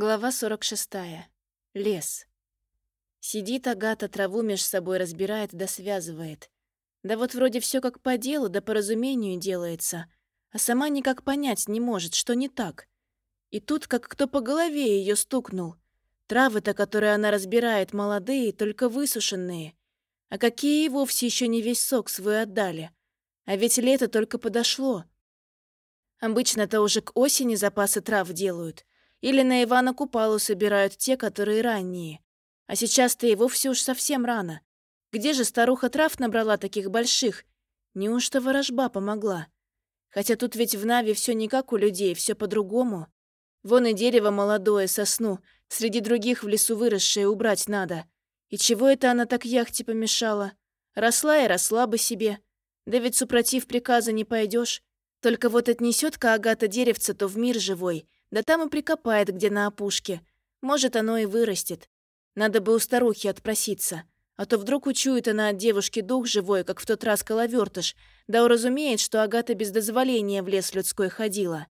Глава 46. Лес. Сидит Агата, траву меж собой разбирает да связывает. Да вот вроде все как по делу, да по разумению делается, а сама никак понять не может, что не так. И тут как кто по голове ее стукнул. Травы-то, которые она разбирает, молодые, только высушенные. А какие и вовсе еще не весь сок свой отдали. А ведь лето только подошло. Обычно-то уже к осени запасы трав делают. Или на Ивана Купалу собирают те, которые ранние. А сейчас-то и вовсе уж совсем рано. Где же старуха трав набрала таких больших? Неужто ворожба помогла? Хотя тут ведь в Наве все не как у людей, все по-другому. Вон и дерево молодое, сосну, среди других в лесу выросшее убрать надо. И чего это она так яхте помешала? Росла и росла бы себе. Да ведь супротив приказа не пойдешь. Только вот отнесет-ка Агата деревце то в мир живой — да там и прикопает, где на опушке. Может, оно и вырастет. Надо бы у старухи отпроситься. А то вдруг учует она от девушки дух живой, как в тот раз коловертыш, да уразумеет, что Агата без дозволения в лес людской ходила.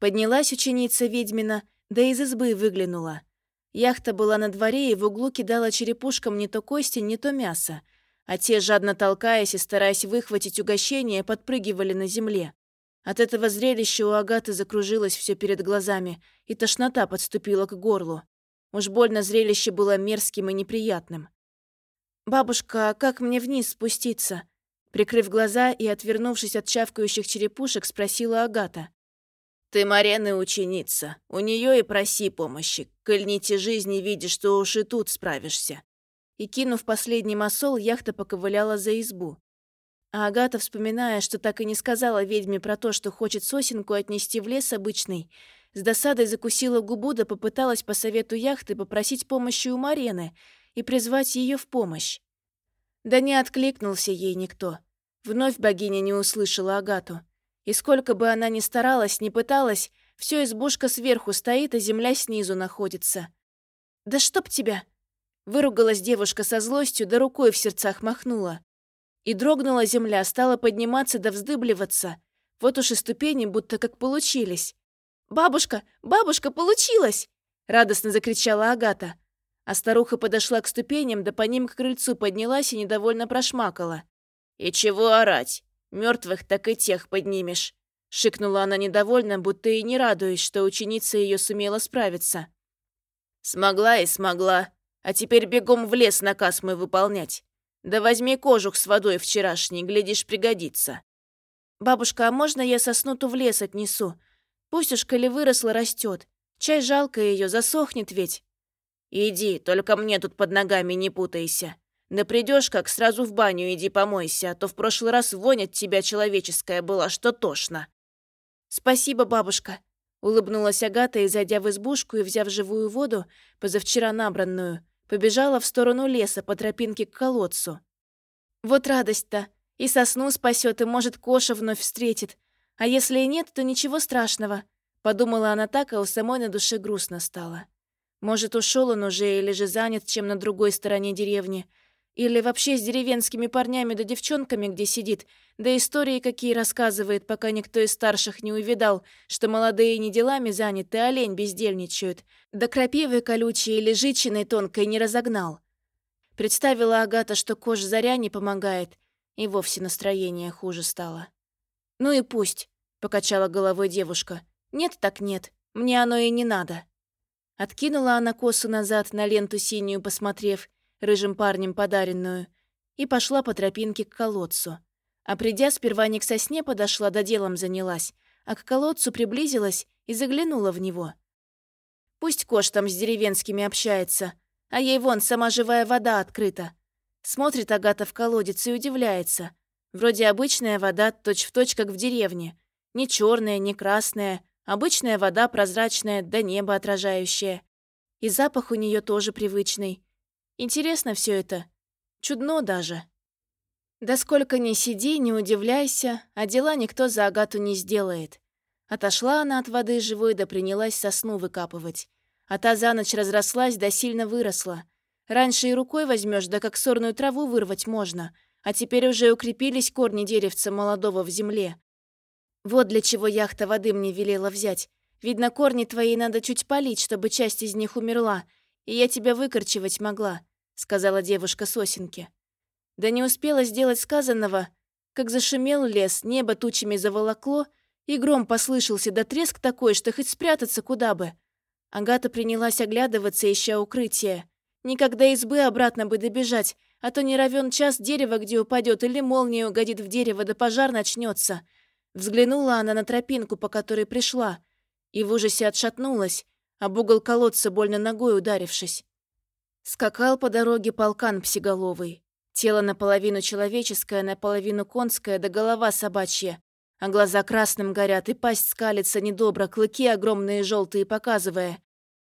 Поднялась ученица ведьмина, да из избы выглянула. Яхта была на дворе и в углу кидала черепушкам не то кости, не то мясо. А те, жадно толкаясь и стараясь выхватить угощение, подпрыгивали на земле. От этого зрелища у Агаты закружилось все перед глазами, и тошнота подступила к горлу. Уж больно зрелище было мерзким и неприятным. «Бабушка, а как мне вниз спуститься?» Прикрыв глаза и отвернувшись от чавкающих черепушек, спросила Агата. «Ты Марены ученица. У нее и проси помощи. Коль не те жизни видишь, что уж и тут справишься». И, кинув последний масол, яхта поковыляла за избу. А Агата, вспоминая, что так и не сказала ведьме про то, что хочет сосенку отнести в лес обычный, с досадой закусила губу да попыталась по совету яхты попросить помощи у Марены и призвать ее в помощь. Да не откликнулся ей никто. Вновь богиня не услышала Агату. И сколько бы она ни старалась, ни пыталась, все избушка сверху стоит, а земля снизу находится. «Да чтоб тебя!» Выругалась девушка со злостью, да рукой в сердцах махнула. И дрогнула земля, стала подниматься да вздыбливаться. Вот уж и ступени будто как получились. «Бабушка! Бабушка, получилось!» Радостно закричала Агата. А старуха подошла к ступеням, да по ним к крыльцу поднялась и недовольно прошмакала. «И чего орать? Мертвых так и тех поднимешь!» Шикнула она недовольно, будто и не радуясь, что ученица ее сумела справиться. «Смогла и смогла. А теперь бегом в лес наказ мой выполнять. Да возьми кожух с водой вчерашний, глядишь, пригодится. Бабушка, а можно я сосну-то в лес отнесу? Пусть уж, коли выросла, растет. Чай жалко ее, засохнет ведь. Иди, только мне тут под ногами не путайся. Да придешь, как сразу в баню иди помойся, а то в прошлый раз вонь от тебя человеческая была, что тошно. Спасибо, бабушка. Улыбнулась Агата и, зайдя в избушку и взяв живую воду, позавчера набранную, Побежала в сторону леса по тропинке к колодцу. Вот радость-то. И сосну спасет, и, может, Коша вновь встретит. А если и нет, то ничего страшного. Подумала она так, а у самой на душе грустно стало. Может, ушел он уже или же занят чем на другой стороне деревни. Или вообще с деревенскими парнями да девчонками где сидит, да истории какие рассказывает, пока никто из старших не увидал, что молодые не делами заняты, а лень бездельничают, да крапивы колючие или жичиной тонкой не разогнал. Представила Агата, что кож заря не помогает, и вовсе настроение хуже стало. «Ну и пусть», — покачала головой девушка. «Нет так нет, мне оно и не надо». Откинула она косу назад, на ленту синюю посмотрев, рыжим парнем подаренную, и пошла по тропинке к колодцу. А придя, сперва не к сосне подошла, да делом занялась, а к колодцу приблизилась и заглянула в него. Пусть Кош там с деревенскими общается, а ей вон сама живая вода открыта. Смотрит Агата в колодец и удивляется. Вроде обычная вода, точь-в-точь, точь, как в деревне. Не черная, не красная, обычная вода прозрачная, да небо отражающее. И запах у нее тоже привычный. Интересно все это. Чудно даже. Да сколько ни сиди, не удивляйся, а дела никто за Агату не сделает. Отошла она от воды живой, да принялась сосну выкапывать. А та за ночь разрослась, да сильно выросла. Раньше и рукой возьмешь, да как сорную траву вырвать можно, а теперь уже укрепились корни деревца молодого в земле. Вот для чего яхта воды мне велела взять. Видно, корни твои надо чуть полить, чтобы часть из них умерла, и я тебя выкорчевать могла», — сказала девушка сосенке. Да не успела сделать сказанного, как зашумел лес, небо тучами заволокло, и гром послышался, да треск такой, что хоть спрятаться куда бы. Агата принялась оглядываться, ища укрытие. Никогда избы обратно бы добежать, а то не равен час дерево где упадет или молния угодит в дерево, да пожар начнется. Взглянула она на тропинку, по которой пришла, и в ужасе отшатнулась, об угол колодца больно ногой ударившись. Скакал по дороге полкан псиголовый. Тело наполовину человеческое, наполовину конское, да голова собачья. А глаза красным горят, и пасть скалится недобро, клыки огромные желтые показывая.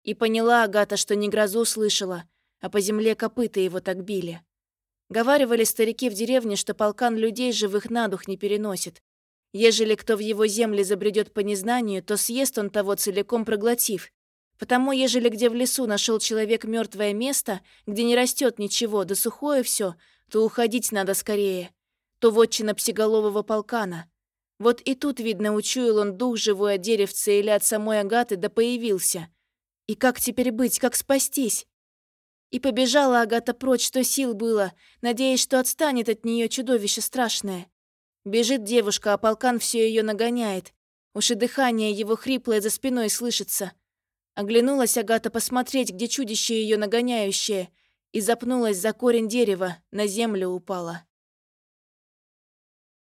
И поняла Агата, что не грозу слышала, а по земле копыта его так били. Говаривали старики в деревне, что полкан людей живых на дух не переносит. Ежели кто в его земли забредет по незнанию, то съест он того целиком проглотив. Потому, ежели где в лесу нашел человек мертвое место, где не растет ничего, да сухое все, то уходить надо скорее. То вотчина псиголового полкана. Вот и тут, видно, учуял он дух живой от деревца или от самой Агаты, да появился. И как теперь быть, как спастись? И побежала Агата прочь, что сил было, надеясь, что отстанет от нее чудовище страшное. Бежит девушка, а полкан все ее нагоняет. Уж и дыхание его хриплое за спиной слышится. Оглянулась Агата посмотреть, где чудище ее нагоняющее, и запнулась за корень дерева, на землю упала.